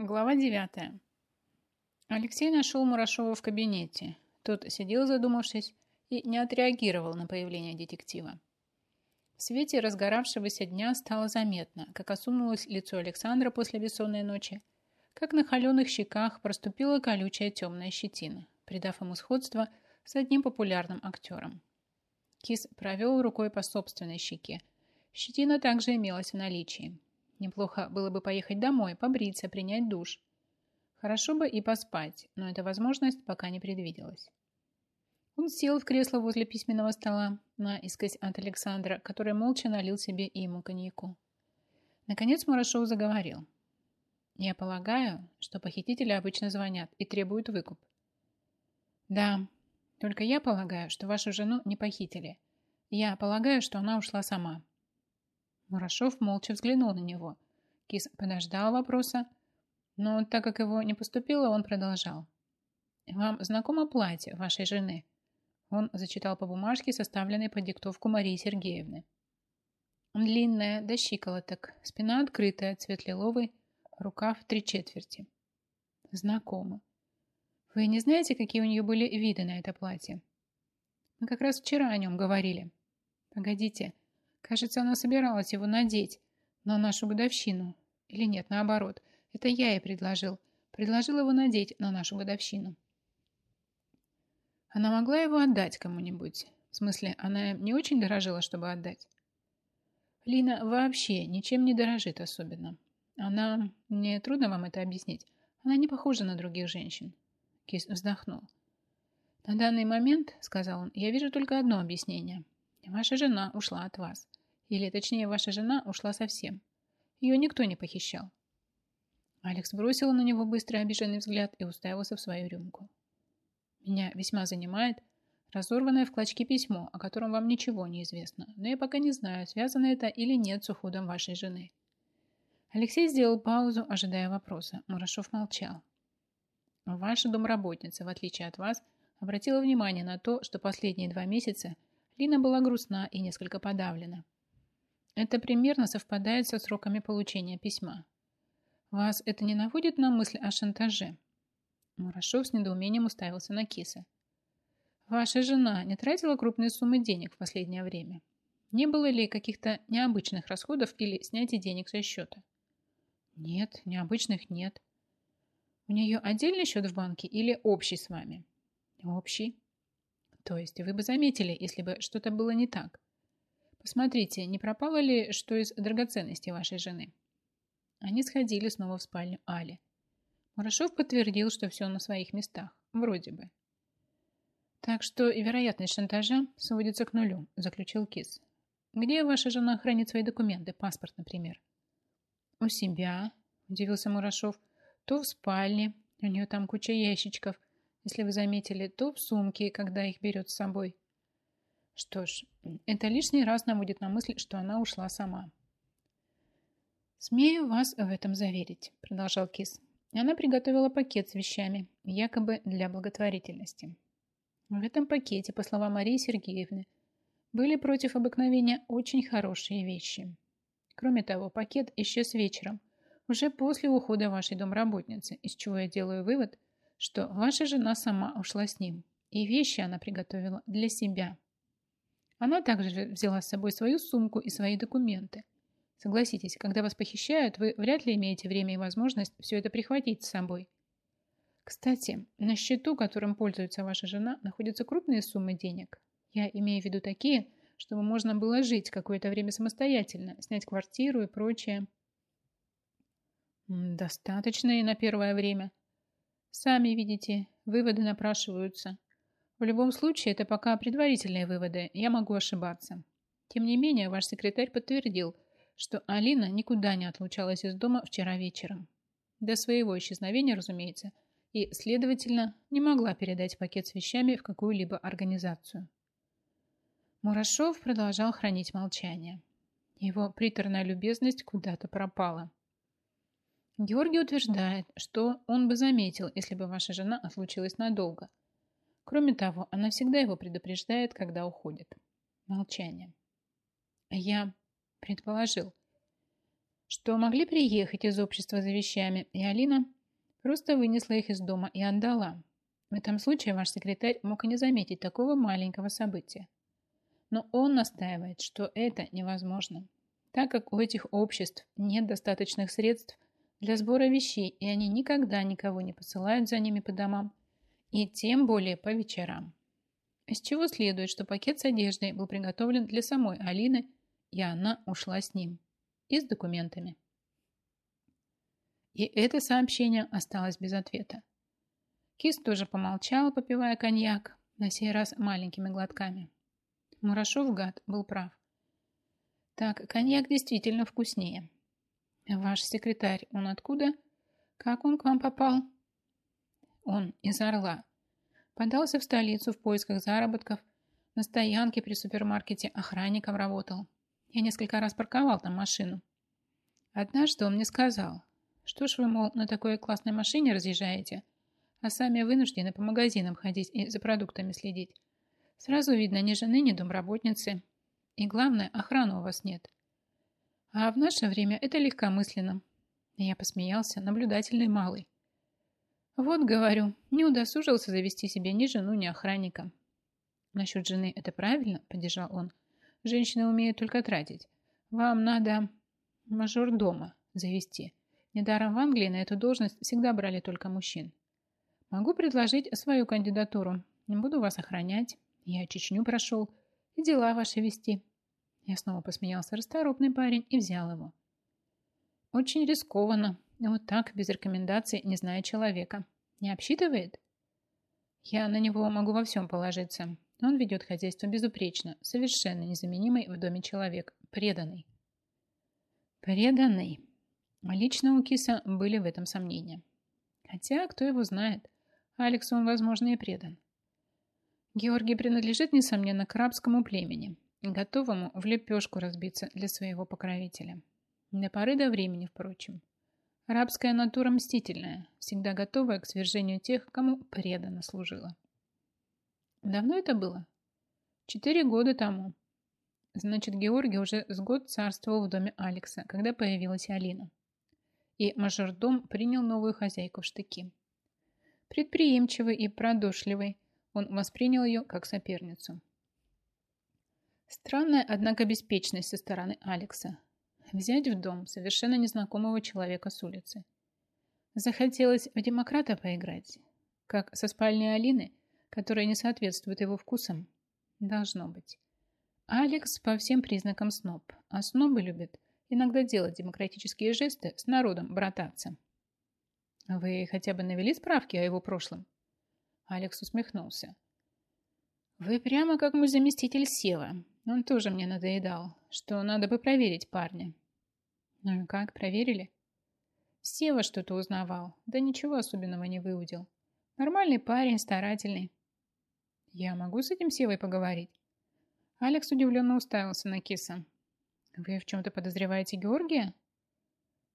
Глава 9. Алексей нашел Мурашова в кабинете. Тот сидел задумавшись и не отреагировал на появление детектива. В свете разгоравшегося дня стало заметно, как осунулось лицо Александра после бессонной ночи, как на холеных щеках проступила колючая темная щетина, придав ему сходство с одним популярным актером. Кис провел рукой по собственной щеке. Щетина также имелась в наличии. Неплохо было бы поехать домой, побриться, принять душ. Хорошо бы и поспать, но эта возможность пока не предвиделась. Он сел в кресло возле письменного стола, наискось от Александра, который молча налил себе и ему коньяку. Наконец Мурашов заговорил. «Я полагаю, что похитители обычно звонят и требуют выкуп». «Да, только я полагаю, что вашу жену не похитили. Я полагаю, что она ушла сама». Мурашов молча взглянул на него. Кис подождал вопроса, но так как его не поступило, он продолжал. «Вам знакомо платье вашей жены?» Он зачитал по бумажке, составленной по диктовку Марии Сергеевны. Длинная, до щиколоток, спина открытая, цвет лиловый, рукав три четверти. Знакомо. Вы не знаете, какие у нее были виды на это платье? Мы как раз вчера о нем говорили. Погодите, Кажется, она собиралась его надеть на нашу годовщину. Или нет, наоборот. Это я ей предложил. Предложил его надеть на нашу годовщину. Она могла его отдать кому-нибудь. В смысле, она не очень дорожила, чтобы отдать. Лина вообще ничем не дорожит особенно. Она... Мне трудно вам это объяснить. Она не похожа на других женщин. Кис вздохнул. На данный момент, сказал он, я вижу только одно объяснение – Ваша жена ушла от вас. Или, точнее, ваша жена ушла совсем. Ее никто не похищал. Алекс бросил на него быстрый обиженный взгляд и уставился в свою рюмку. Меня весьма занимает разорванное в клочки письмо, о котором вам ничего не известно, но я пока не знаю, связано это или нет с уходом вашей жены. Алексей сделал паузу, ожидая вопроса. Мурашов молчал. Ваша домработница, в отличие от вас, обратила внимание на то, что последние два месяца – Лина была грустна и несколько подавлена. Это примерно совпадает со сроками получения письма. Вас это не наводит на мысль о шантаже? Мурашов с недоумением уставился на киса. Ваша жена не тратила крупные суммы денег в последнее время? Не было ли каких-то необычных расходов или снятия денег со счета? Нет, необычных нет. У нее отдельный счет в банке или общий с вами? Общий. То есть вы бы заметили, если бы что-то было не так. Посмотрите, не пропало ли что из драгоценностей вашей жены? Они сходили снова в спальню Али. Мурашов подтвердил, что все на своих местах. Вроде бы. Так что и вероятность шантажа сводится к нулю, заключил Кис. Где ваша жена хранит свои документы, паспорт, например? У себя, удивился Мурашов. То в спальне, у нее там куча ящичков, если вы заметили, то в сумке, когда их берет с собой. Что ж, это лишний раз наводит на мысль, что она ушла сама. «Смею вас в этом заверить», — продолжал Кис. Она приготовила пакет с вещами, якобы для благотворительности. В этом пакете, по словам Марии Сергеевны, были против обыкновения очень хорошие вещи. Кроме того, пакет исчез вечером, уже после ухода вашей домработницы, из чего я делаю вывод, что ваша жена сама ушла с ним, и вещи она приготовила для себя. Она также взяла с собой свою сумку и свои документы. Согласитесь, когда вас похищают, вы вряд ли имеете время и возможность все это прихватить с собой. Кстати, на счету, которым пользуется ваша жена, находятся крупные суммы денег. Я имею в виду такие, чтобы можно было жить какое-то время самостоятельно, снять квартиру и прочее. Достаточно и на первое время. Сами видите, выводы напрашиваются. В любом случае, это пока предварительные выводы, я могу ошибаться. Тем не менее, ваш секретарь подтвердил, что Алина никуда не отлучалась из дома вчера вечером. До своего исчезновения, разумеется, и, следовательно, не могла передать пакет с вещами в какую-либо организацию. Мурашов продолжал хранить молчание. Его приторная любезность куда-то пропала. Георгий утверждает, что он бы заметил, если бы ваша жена отлучилась надолго. Кроме того, она всегда его предупреждает, когда уходит. Молчание. Я предположил. что могли приехать из общества за вещами, и Алина просто вынесла их из дома и отдала. В этом случае ваш секретарь мог и не заметить такого маленького события. Но он настаивает, что это невозможно, так как у этих обществ нет достаточных средств для сбора вещей, и они никогда никого не посылают за ними по домам, и тем более по вечерам. Из чего следует, что пакет с одеждой был приготовлен для самой Алины, и она ушла с ним. И с документами. И это сообщение осталось без ответа. Кис тоже помолчал, попивая коньяк, на сей раз маленькими глотками. Мурашов, гад, был прав. Так, коньяк действительно вкуснее. Ваш секретарь, он откуда? Как он к вам попал? Он из Орла. Подался в столицу в поисках заработков. На стоянке при супермаркете охранником работал. Я несколько раз парковал там машину. Однажды он мне сказал, что ж вы, мол, на такой классной машине разъезжаете, а сами вынуждены по магазинам ходить и за продуктами следить. Сразу видно, ни жены, ни домработницы. И главное, охраны у вас нет. А в наше время это легкомысленно. Я посмеялся, наблюдательный малый. Вот, говорю, не удосужился завести себе ни жену, ни охранника. Насчет жены это правильно, поддержал он. Женщины умеют только тратить. Вам надо мажор дома завести. Недаром в Англии на эту должность всегда брали только мужчин. Могу предложить свою кандидатуру. Не буду вас охранять. Я Чечню прошел. И дела ваши вести. Я снова посмеялся расторопный парень и взял его. Очень рискованно. Вот так, без рекомендаций, не зная человека. Не обсчитывает? Я на него могу во всем положиться. Он ведет хозяйство безупречно, совершенно незаменимый в доме человек, преданный. Преданный. Лично у Киса были в этом сомнения. Хотя, кто его знает, Алексу он, возможно, и предан. Георгий принадлежит, несомненно, к арабскому племени, готовому в лепешку разбиться для своего поры до времени, впрочем. Арабская натура мстительная, всегда готовая к свержению тех, кому преданно служила. Давно это было? Четыре года тому. Значит, Георгий уже с год царствовал в доме Алекса, когда появилась Алина. И мажордом принял новую хозяйку в штыки. Предприимчивый и продушливый, он воспринял ее как соперницу. Странная, однако, беспечность со стороны Алекса. Взять в дом совершенно незнакомого человека с улицы. Захотелось в демократа поиграть, как со спальней Алины, которая не соответствует его вкусам. Должно быть. Алекс по всем признакам сноб, а снобы любят иногда делать демократические жесты с народом брататься. Вы хотя бы навели справки о его прошлом? Алекс усмехнулся. Вы прямо как мой заместитель Сева. Он тоже мне надоедал, что надо бы проверить парня. Ну и как, проверили? Сева что-то узнавал, да ничего особенного не выудил. Нормальный парень, старательный. Я могу с этим Севой поговорить? Алекс удивленно уставился на киса. Вы в чем-то подозреваете Георгия?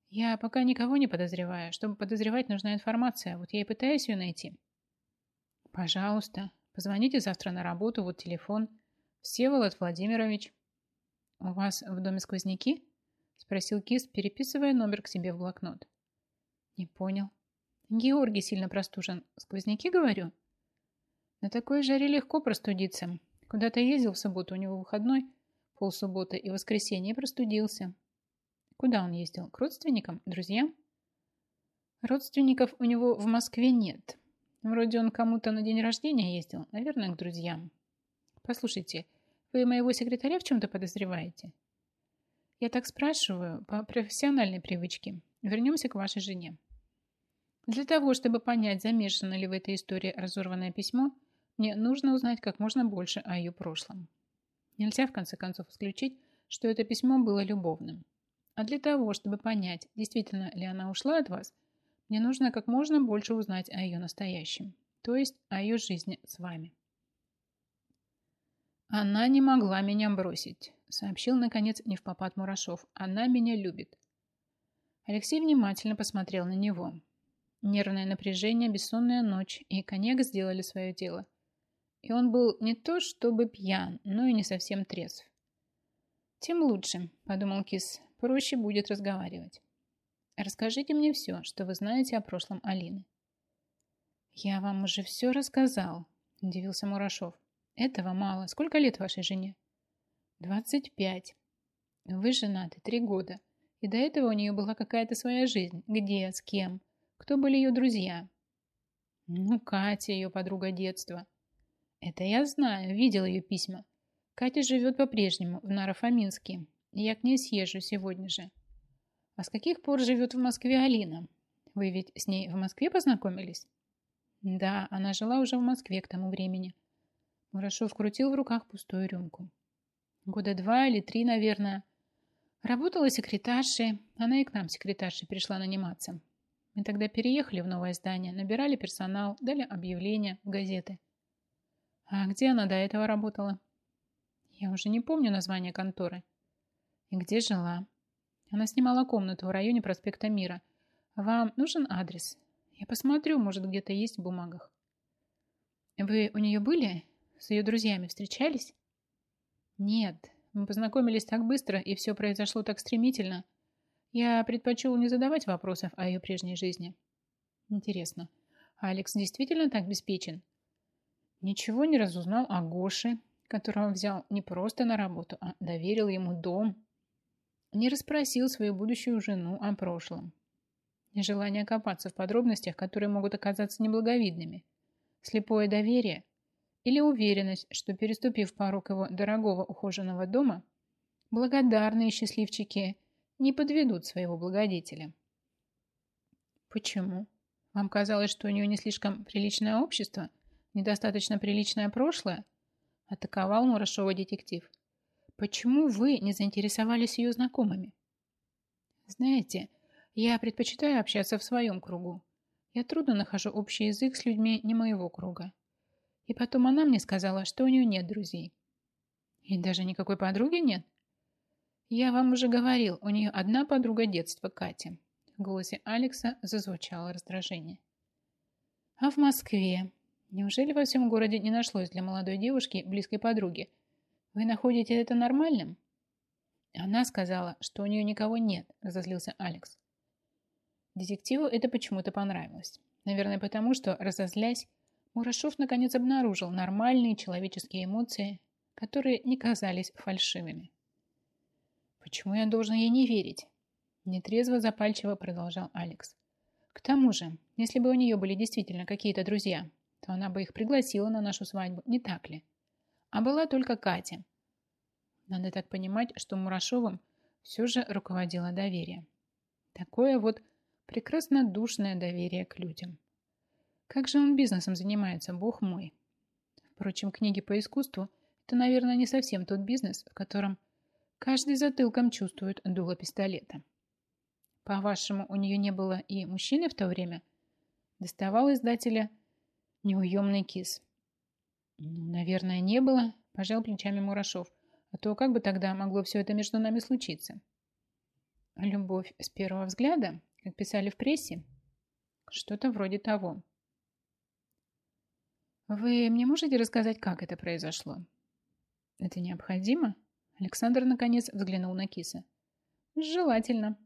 Я пока никого не подозреваю. Чтобы подозревать, нужна информация. Вот я и пытаюсь ее найти. Пожалуйста, позвоните завтра на работу, вот телефон. Всеволод Владимирович. У вас в доме сквозняки? Спросил Кис, переписывая номер к себе в блокнот. Не понял. Георгий сильно простужен. Сквозняки, говорю? На такой жаре легко простудиться. Куда-то ездил в субботу, у него выходной, полсубботы и воскресенье простудился. Куда он ездил? К родственникам? Друзьям? Родственников у него в Москве нет. Вроде он кому-то на день рождения ездил, наверное, к друзьям. Послушайте, вы моего секретаря в чем-то подозреваете? Я так спрашиваю по профессиональной привычке. Вернемся к вашей жене. Для того, чтобы понять, замешано ли в этой истории разорванное письмо, мне нужно узнать как можно больше о ее прошлом. Нельзя, в конце концов, исключить, что это письмо было любовным. А для того, чтобы понять, действительно ли она ушла от вас, мне нужно как можно больше узнать о ее настоящем, то есть о ее жизни с вами. Она не могла меня бросить, сообщил, наконец, не в попад Мурашов. Она меня любит. Алексей внимательно посмотрел на него. Нервное напряжение, бессонная ночь и коньяк сделали свое дело. И он был не то чтобы пьян, но и не совсем трезв. «Тем лучше», — подумал Кис. проще будет разговаривать. Расскажите мне все, что вы знаете о прошлом Алины. Я вам уже все рассказал, удивился Мурашов. Этого мало. Сколько лет вашей жене? Двадцать пять. Вы женаты три года. И до этого у нее была какая-то своя жизнь. Где, с кем? Кто были ее друзья? Ну, Катя, ее подруга детства. Это я знаю, видел ее письма. Катя живет по-прежнему в Нарофоминске. Я к ней съезжу сегодня же. А с каких пор живет в Москве Алина? Вы ведь с ней в Москве познакомились? Да, она жила уже в Москве к тому времени. Мурашов крутил в руках пустую рюмку. Года два или три, наверное. Работала секретаршей. Она и к нам секретаршей пришла наниматься. Мы тогда переехали в новое здание, набирали персонал, дали объявления в газеты. А где она до этого работала? Я уже не помню название конторы. И где жила? Она снимала комнату в районе проспекта Мира. Вам нужен адрес? Я посмотрю, может, где-то есть в бумагах. Вы у нее были? С ее друзьями встречались? Нет, мы познакомились так быстро, и все произошло так стремительно. Я предпочел не задавать вопросов о ее прежней жизни. Интересно, Алекс действительно так беспечен? Ничего не разузнал о Гоше, которого взял не просто на работу, а доверил ему дом. Не расспросил свою будущую жену о прошлом. Нежелание копаться в подробностях, которые могут оказаться неблаговидными. Слепое доверие или уверенность, что, переступив порог его дорогого ухоженного дома, благодарные счастливчики не подведут своего благодетеля. Почему? Вам казалось, что у нее не слишком приличное общество, недостаточно приличное прошлое? Атаковал Мурашова детектив. Почему вы не заинтересовались ее знакомыми? Знаете, я предпочитаю общаться в своем кругу. Я трудно нахожу общий язык с людьми не моего круга. И потом она мне сказала, что у нее нет друзей. И даже никакой подруги нет? Я вам уже говорил, у нее одна подруга детства, Катя. В голосе Алекса зазвучало раздражение. А в Москве? Неужели во всем городе не нашлось для молодой девушки близкой подруги? Вы находите это нормальным? Она сказала, что у нее никого нет, разозлился Алекс. Детективу это почему-то понравилось. Наверное, потому что, разозлясь, Мурашов наконец обнаружил нормальные человеческие эмоции, которые не казались фальшивыми. «Почему я должен ей не верить?» Нетрезво запальчиво продолжал Алекс. «К тому же, если бы у нее были действительно какие-то друзья, то она бы их пригласила на нашу свадьбу, не так ли? А была только Катя. Надо так понимать, что Мурашовым все же руководило доверие. Такое вот прекрасно душное доверие к людям. Как же он бизнесом занимается, бог мой? Впрочем, книги по искусству – это, наверное, не совсем тот бизнес, в котором каждый затылком чувствует дуло пистолета. По-вашему, у нее не было и мужчины в то время? Доставал издателя неуемный кис. Ну, наверное, не было, пожал плечами Мурашов. А то как бы тогда могло все это между нами случиться? Любовь с первого взгляда, как писали в прессе? Что-то вроде того. Вы мне можете рассказать, как это произошло? Это необходимо? Александр наконец взглянул на киса. Желательно.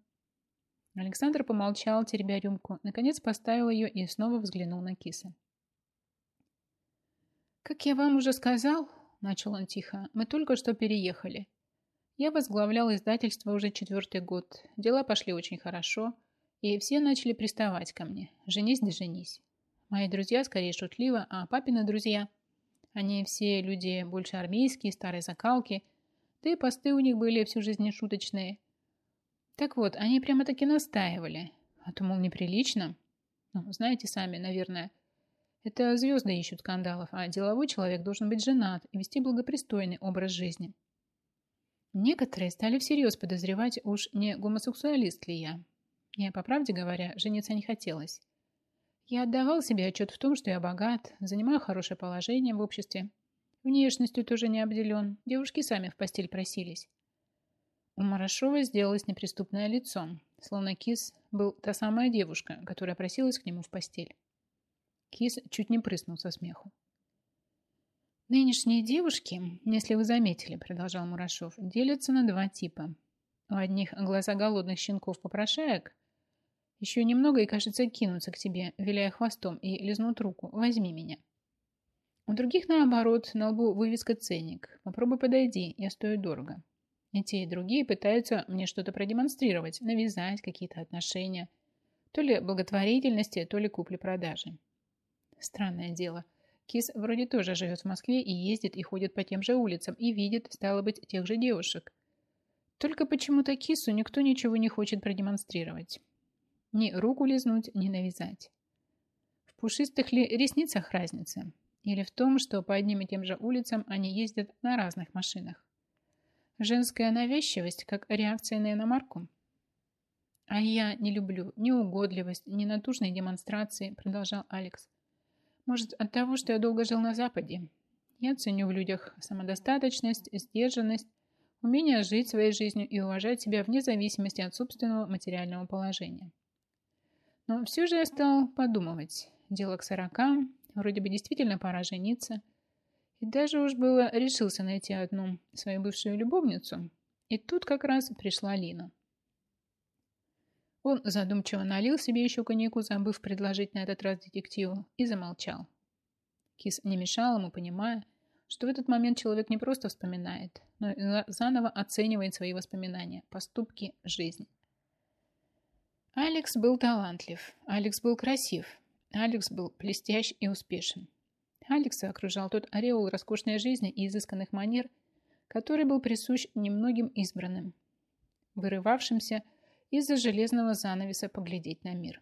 Александр помолчал, теребя рюмку, наконец поставил ее и снова взглянул на киса. «Как я вам уже сказал, — начал он тихо, — мы только что переехали. Я возглавлял издательство уже четвертый год. Дела пошли очень хорошо, и все начали приставать ко мне. Женись да женись. Мои друзья скорее шутливо, а папины друзья... Они все люди больше армейские, старой закалки, да и посты у них были всю жизнь шуточные. Так вот, они прямо-таки настаивали. А то, мол, неприлично. Ну, знаете сами, наверное. Это звезды ищут скандалов, а деловой человек должен быть женат и вести благопристойный образ жизни. Некоторые стали всерьез подозревать, уж не гомосексуалист ли я. Мне, по правде говоря, жениться не хотелось. Я отдавал себе отчет в том, что я богат, занимаю хорошее положение в обществе. Внешностью тоже не обделен. Девушки сами в постель просились. У Марашова сделалось неприступное лицо, словно Кис был та самая девушка, которая просилась к нему в постель. Кис чуть не прыснул со смеху. «Нынешние девушки, если вы заметили, — продолжал Мурашов, — делятся на два типа. У одних глаза голодных щенков-попрошаек еще немного и, кажется, кинутся к тебе, виляя хвостом, и лизнут руку. Возьми меня. У других, наоборот, на лбу вывеска «Ценник». Попробуй подойди, я стою дорого. И те, и другие пытаются мне что-то продемонстрировать, навязать какие-то отношения. То ли благотворительности, то ли купли-продажи. Странное дело. Кис вроде тоже живет в Москве и ездит и ходит по тем же улицам и видит, стало быть, тех же девушек. Только почему-то Кису никто ничего не хочет продемонстрировать. Ни руку лизнуть, ни навязать. В пушистых ли ресницах разница? Или в том, что по одним и тем же улицам они ездят на разных машинах? Женская навязчивость как реакция на иномарку? А я не люблю ни угодливость, ни натужные демонстрации, продолжал Алекс. Может, от того, что я долго жил на Западе. Я ценю в людях самодостаточность, сдержанность, умение жить своей жизнью и уважать себя вне зависимости от собственного материального положения. Но все же я стал подумывать. Дело к сорокам, вроде бы действительно пора жениться. И даже уж было решился найти одну свою бывшую любовницу. И тут как раз пришла Лина. Он задумчиво налил себе еще коньяку, забыв предложить на этот раз детективу, и замолчал. Кис не мешал ему, понимая, что в этот момент человек не просто вспоминает, но и заново оценивает свои воспоминания, поступки, жизнь. Алекс был талантлив, Алекс был красив, Алекс был блестящ и успешен. Алекса окружал тот ореол роскошной жизни и изысканных манер, который был присущ немногим избранным, вырывавшимся из-за железного занавеса поглядеть на мир.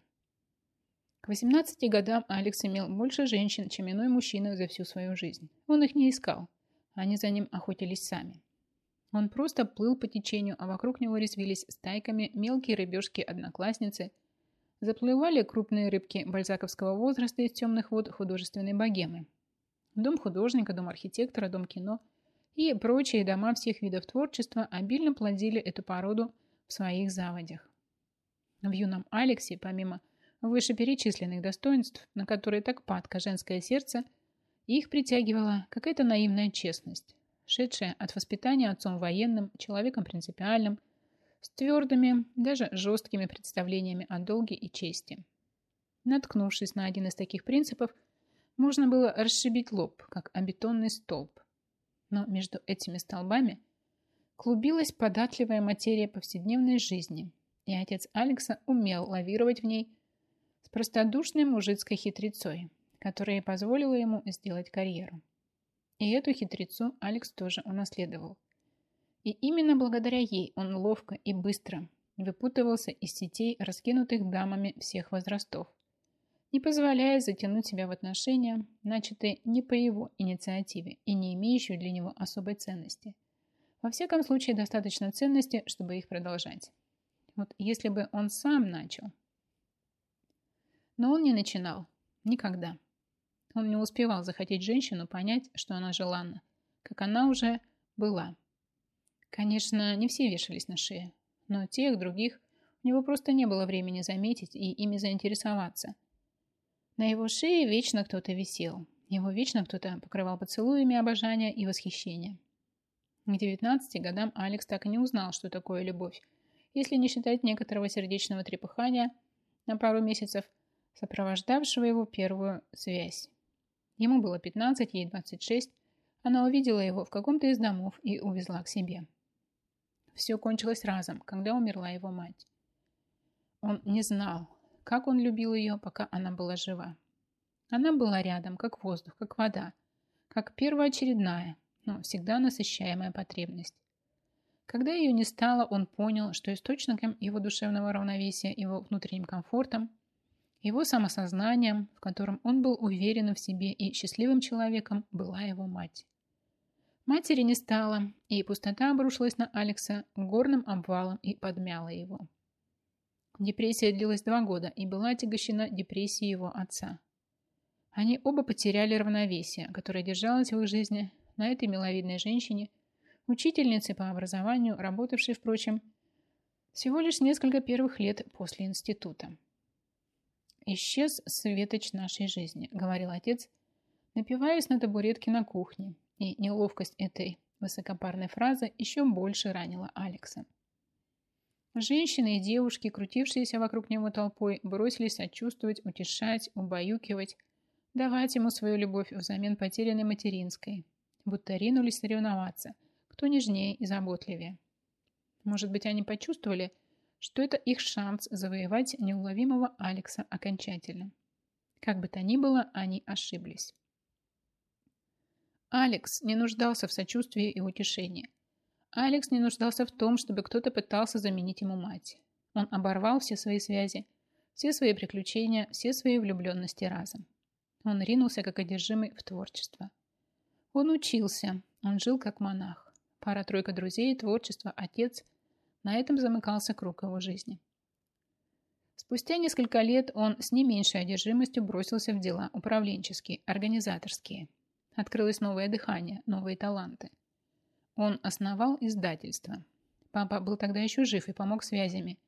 К 18 годам Алекс имел больше женщин, чем иной мужчина за всю свою жизнь. Он их не искал. Они за ним охотились сами. Он просто плыл по течению, а вокруг него резвились стайками мелкие рыбешки-одноклассницы. Заплывали крупные рыбки бальзаковского возраста из темных вод художественной богемы. Дом художника, дом архитектора, дом кино и прочие дома всех видов творчества обильно плодили эту породу – в своих заводях. В юном Алексе, помимо вышеперечисленных достоинств, на которые так падко женское сердце, их притягивала какая-то наивная честность, шедшая от воспитания отцом военным, человеком принципиальным, с твердыми, даже жесткими представлениями о долге и чести. Наткнувшись на один из таких принципов, можно было расшибить лоб, как о бетонный столб. Но между этими столбами клубилась податливая материя повседневной жизни, и отец Алекса умел лавировать в ней с простодушной мужицкой хитрецой, которая позволила ему сделать карьеру. И эту хитрецу Алекс тоже унаследовал. И именно благодаря ей он ловко и быстро выпутывался из сетей, раскинутых дамами всех возрастов, не позволяя затянуть себя в отношения, начатые не по его инициативе и не имеющие для него особой ценности – во всяком случае, достаточно ценности, чтобы их продолжать. Вот если бы он сам начал. Но он не начинал. Никогда. Он не успевал захотеть женщину понять, что она желанна, как она уже была. Конечно, не все вешались на шее, но тех, других, у него просто не было времени заметить и ими заинтересоваться. На его шее вечно кто-то висел. Его вечно кто-то покрывал поцелуями обожания и восхищения. К 19 годам Алекс так и не узнал, что такое любовь, если не считать некоторого сердечного трепыхания на пару месяцев, сопровождавшего его первую связь. Ему было 15, ей 26. Она увидела его в каком-то из домов и увезла к себе. Все кончилось разом, когда умерла его мать. Он не знал, как он любил ее, пока она была жива. Она была рядом, как воздух, как вода, как первоочередная, но всегда насыщаемая потребность. Когда ее не стало, он понял, что источником его душевного равновесия, его внутренним комфортом, его самосознанием, в котором он был уверен в себе и счастливым человеком, была его мать. Матери не стало, и пустота обрушилась на Алекса горным обвалом и подмяла его. Депрессия длилась два года и была отягощена депрессией его отца. Они оба потеряли равновесие, которое держалось в их жизни на этой миловидной женщине, учительнице по образованию, работавшей, впрочем, всего лишь несколько первых лет после института. «Исчез светоч нашей жизни», — говорил отец, напиваясь на табуретке на кухне, и неловкость этой высокопарной фразы еще больше ранила Алекса. Женщины и девушки, крутившиеся вокруг него толпой, бросились сочувствовать, утешать, убаюкивать, давать ему свою любовь взамен потерянной материнской, будто ринулись соревноваться, кто нежнее и заботливее. Может быть, они почувствовали, что это их шанс завоевать неуловимого Алекса окончательно. Как бы то ни было, они ошиблись. Алекс не нуждался в сочувствии и утешении. Алекс не нуждался в том, чтобы кто-то пытался заменить ему мать. Он оборвал все свои связи, все свои приключения, все свои влюбленности разом. Он ринулся как одержимый в творчество. Он учился, он жил как монах. Пара-тройка друзей, творчество, отец. На этом замыкался круг его жизни. Спустя несколько лет он с не меньшей одержимостью бросился в дела управленческие, организаторские. Открылось новое дыхание, новые таланты – он основал издательство. Папа был тогда еще жив и помог связями.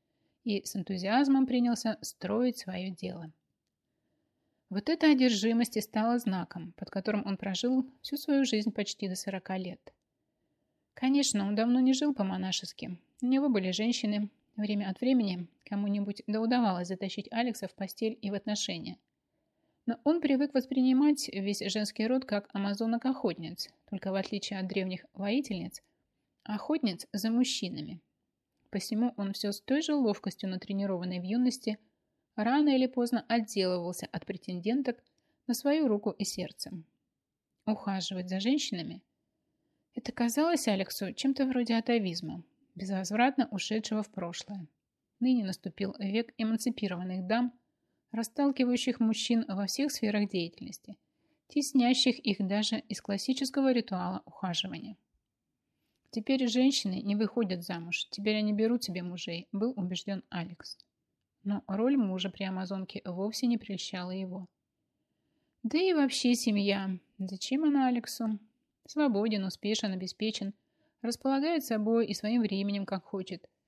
И с энтузиазмом принялся строить свое дело. Вот эта одержимость и стала знаком, под которым он прожил всю свою жизнь почти до 40 лет. Конечно, он давно не жил по-монашески. У него были женщины. Время от времени кому-нибудь да удавалось затащить Алекса в постель и в отношения. Но он привык воспринимать весь женский род как амазонок-охотниц, только в отличие от древних воительниц, охотниц за мужчинами. Посему он все с той же ловкостью натренированной в юности рано или поздно отделывался от претенденток на свою руку и сердце. Ухаживать за женщинами – это казалось Алексу чем-то вроде атовизма, безвозвратно ушедшего в прошлое. Ныне наступил век эмансипированных дам – расталкивающих мужчин во всех сферах деятельности, теснящих их даже из классического ритуала ухаживания. Теперь женщины не выходят замуж, теперь они берут себе мужей, был убежден Алекс. Но роль мужа при Амазонке вовсе не прельщала его. Да и вообще семья. Зачем она Алексу? Свободен, успешен, обеспечен, располагает собой и своим временем, как хочет –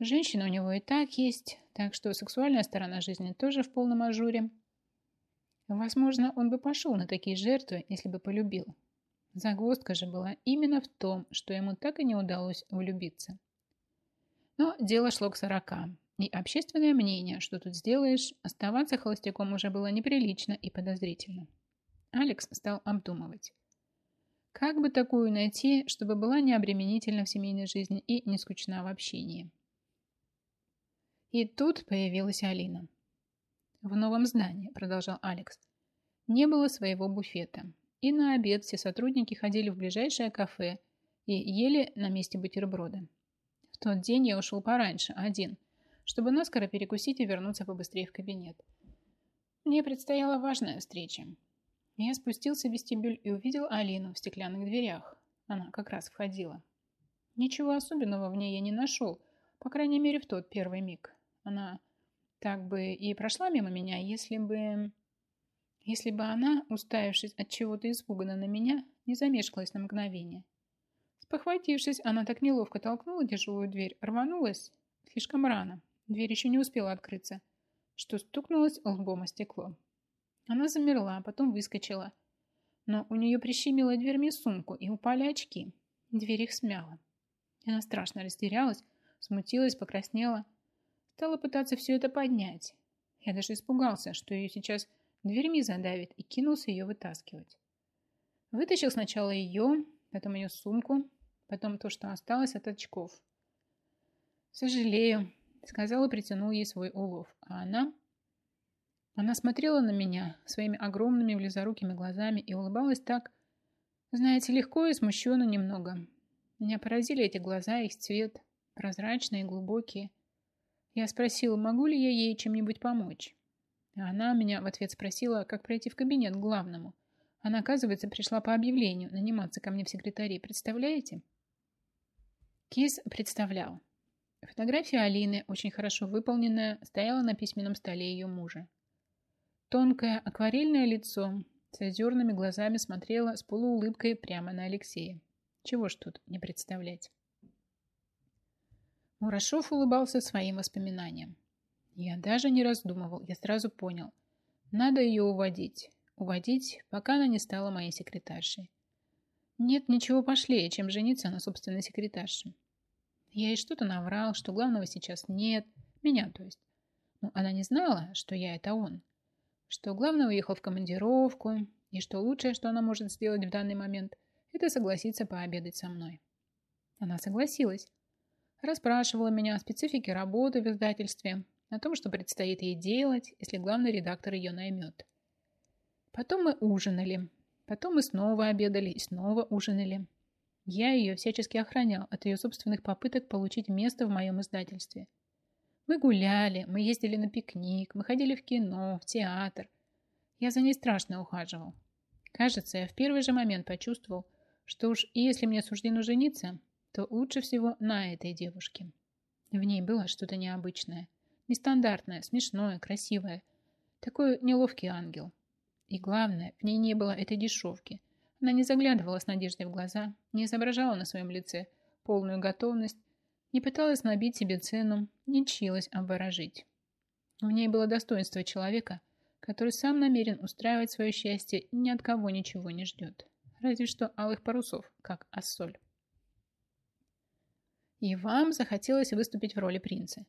Женщина у него и так есть, так что сексуальная сторона жизни тоже в полном ажуре. Возможно, он бы пошел на такие жертвы, если бы полюбил. Загвоздка же была именно в том, что ему так и не удалось влюбиться. Но дело шло к сорока, и общественное мнение, что тут сделаешь, оставаться холостяком уже было неприлично и подозрительно. Алекс стал обдумывать. Как бы такую найти, чтобы была необременительна в семейной жизни и не скучна в общении? И тут появилась Алина. В новом здании, продолжал Алекс, не было своего буфета. И на обед все сотрудники ходили в ближайшее кафе и ели на месте бутерброда. В тот день я ушел пораньше, один, чтобы наскоро перекусить и вернуться побыстрее в кабинет. Мне предстояла важная встреча. Я спустился в вестибюль и увидел Алину в стеклянных дверях. Она как раз входила. Ничего особенного в ней я не нашел, по крайней мере в тот первый миг. Она так бы и прошла мимо меня, если бы... Если бы она, уставившись от чего-то испуганно на меня, не замешкалась на мгновение. Спохватившись, она так неловко толкнула тяжелую дверь, рванулась слишком рано. Дверь еще не успела открыться, что стукнулась лбом о стекло. Она замерла, потом выскочила. Но у нее прищемила дверьми сумку, и упали очки. Дверь их смяла. Она страшно растерялась, смутилась, покраснела – Стала пытаться все это поднять. Я даже испугался, что ее сейчас дверьми задавит, и кинулся ее вытаскивать. Вытащил сначала ее, потом ее сумку, потом то, что осталось от очков. «Сожалею», — сказал и притянул ей свой улов. А она... Она смотрела на меня своими огромными близорукими глазами и улыбалась так, знаете, легко и смущенно немного. Меня поразили эти глаза, их цвет, прозрачные, глубокие. Я спросила, могу ли я ей чем-нибудь помочь. А она меня в ответ спросила, как пройти в кабинет к главному. Она, оказывается, пришла по объявлению наниматься ко мне в секретари. Представляете? Кис представлял. Фотография Алины, очень хорошо выполненная, стояла на письменном столе ее мужа. Тонкое акварельное лицо с озерными глазами смотрело с полуулыбкой прямо на Алексея. Чего ж тут не представлять? Мурашов улыбался своим воспоминаниям. Я даже не раздумывал, я сразу понял. Надо ее уводить. Уводить, пока она не стала моей секретаршей. Нет ничего пошлее, чем жениться на собственной секретарше. Я ей что-то наврал, что главного сейчас нет. Меня, то есть. Но она не знала, что я это он. Что главный уехал в командировку, и что лучшее, что она может сделать в данный момент, это согласиться пообедать со мной. Она согласилась. Расспрашивала меня о специфике работы в издательстве, о том, что предстоит ей делать, если главный редактор ее наймет. Потом мы ужинали. Потом мы снова обедали и снова ужинали. Я ее всячески охранял от ее собственных попыток получить место в моем издательстве. Мы гуляли, мы ездили на пикник, мы ходили в кино, в театр. Я за ней страшно ухаживал. Кажется, я в первый же момент почувствовал, что уж если мне суждено жениться, то лучше всего на этой девушке. В ней было что-то необычное, нестандартное, смешное, красивое. Такой неловкий ангел. И главное, в ней не было этой дешевки. Она не заглядывала с надеждой в глаза, не изображала на своем лице полную готовность, не пыталась набить себе цену, не чилась обворожить. В ней было достоинство человека, который сам намерен устраивать свое счастье и ни от кого ничего не ждет. Разве что алых парусов, как ассоль. И вам захотелось выступить в роли принца.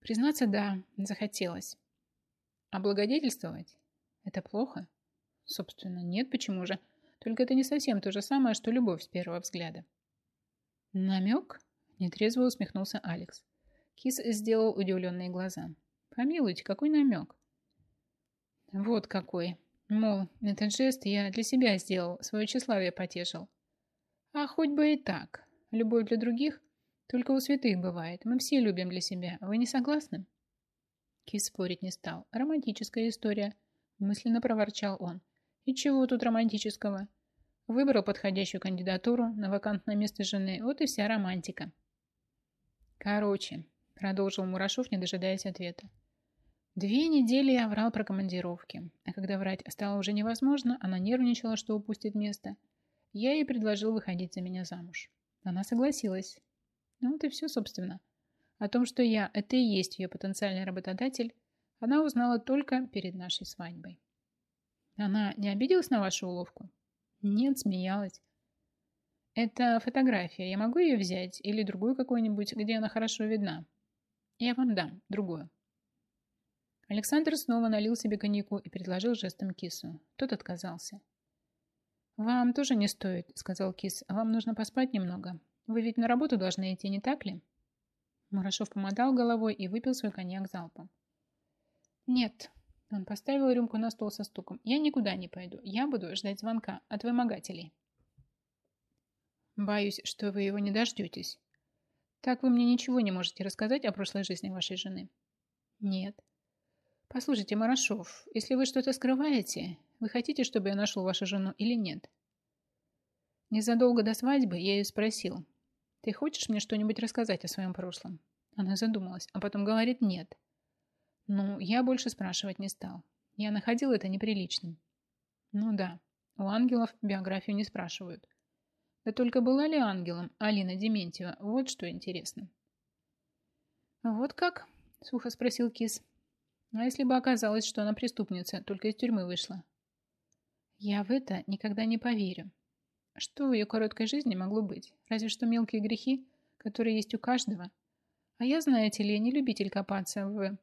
Признаться, да, захотелось. А благодетельствовать? Это плохо? Собственно, нет, почему же? Только это не совсем то же самое, что любовь с первого взгляда. Намек? Нетрезво усмехнулся Алекс. Кис сделал удивленные глаза. Помилуйте, какой намек? Вот какой. Мол, этот жест я для себя сделал, свое тщеславие потешил. А хоть бы и так. Любовь для других только у святых бывает. Мы все любим для себя. Вы не согласны? Кис спорить не стал. Романтическая история. Мысленно проворчал он. И чего тут романтического? Выбрал подходящую кандидатуру на вакантное место жены. Вот и вся романтика. Короче, продолжил Мурашов, не дожидаясь ответа. Две недели я врал про командировки, а когда врать стало уже невозможно, она нервничала, что упустит место. Я ей предложил выходить за меня замуж. Она согласилась. Ну вот и все, собственно. О том, что я – это и есть ее потенциальный работодатель, она узнала только перед нашей свадьбой. Она не обиделась на вашу уловку? Нет, смеялась. Это фотография. Я могу ее взять? Или другую какую-нибудь, где она хорошо видна? Я вам дам другую. Александр снова налил себе коньяку и предложил жестом кису. Тот отказался. «Вам тоже не стоит», — сказал кис. «Вам нужно поспать немного. Вы ведь на работу должны идти, не так ли?» Мурашов помотал головой и выпил свой коньяк залпом. «Нет». Он поставил рюмку на стол со стуком. «Я никуда не пойду. Я буду ждать звонка от вымогателей». «Боюсь, что вы его не дождетесь. Так вы мне ничего не можете рассказать о прошлой жизни вашей жены?» «Нет». «Послушайте, Марашов, если вы что-то скрываете, вы хотите, чтобы я нашел вашу жену или нет?» Незадолго до свадьбы я ее спросил, «Ты хочешь мне что-нибудь рассказать о своем прошлом?» Она задумалась, а потом говорит «нет». Ну, я больше спрашивать не стал. Я находил это неприличным. Ну да, у ангелов биографию не спрашивают. Да только была ли ангелом Алина Дементьева? Вот что интересно. «Вот как?» – сухо спросил Кис. А если бы оказалось, что она преступница, только из тюрьмы вышла? Я в это никогда не поверю. Что в ее короткой жизни могло быть? Разве что мелкие грехи, которые есть у каждого. А я, знаете ли, не любитель копаться в...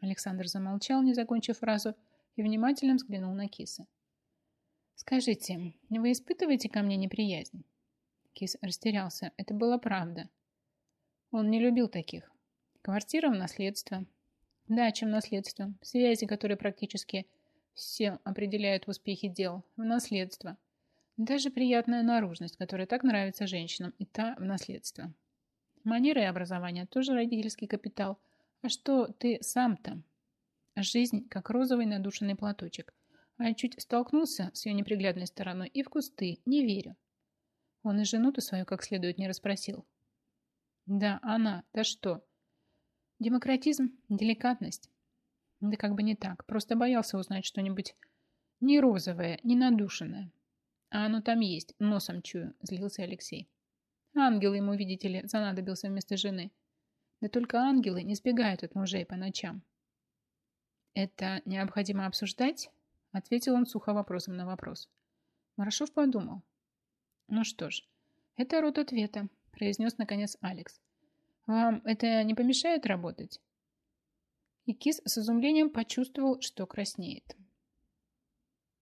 Александр замолчал, не закончив фразу, и внимательно взглянул на Киса. «Скажите, вы испытываете ко мне неприязнь?» Кис растерялся. Это была правда. Он не любил таких. Квартира в наследство, да, чем наследство. Связи, которые практически все определяют в успехе дел. В наследство. Даже приятная наружность, которая так нравится женщинам, и та в наследство. Манеры и образование тоже родительский капитал. А что ты сам-то? Жизнь, как розовый надушенный платочек. А чуть столкнулся с ее неприглядной стороной и в кусты. Не верю. Он и жену-то свою как следует не расспросил. Да, она. Да что? Демократизм, деликатность. Да как бы не так. Просто боялся узнать что-нибудь не розовое, не надушенное. А оно там есть, носом чую, злился Алексей. Ангел ему, видите ли, занадобился вместо жены. Да только ангелы не сбегают от мужей по ночам. Это необходимо обсуждать? Ответил он сухо вопросом на вопрос. Марашов подумал. Ну что ж, это род ответа. произнес наконец Алекс. Вам это не помешает работать? И Кис с изумлением почувствовал, что краснеет.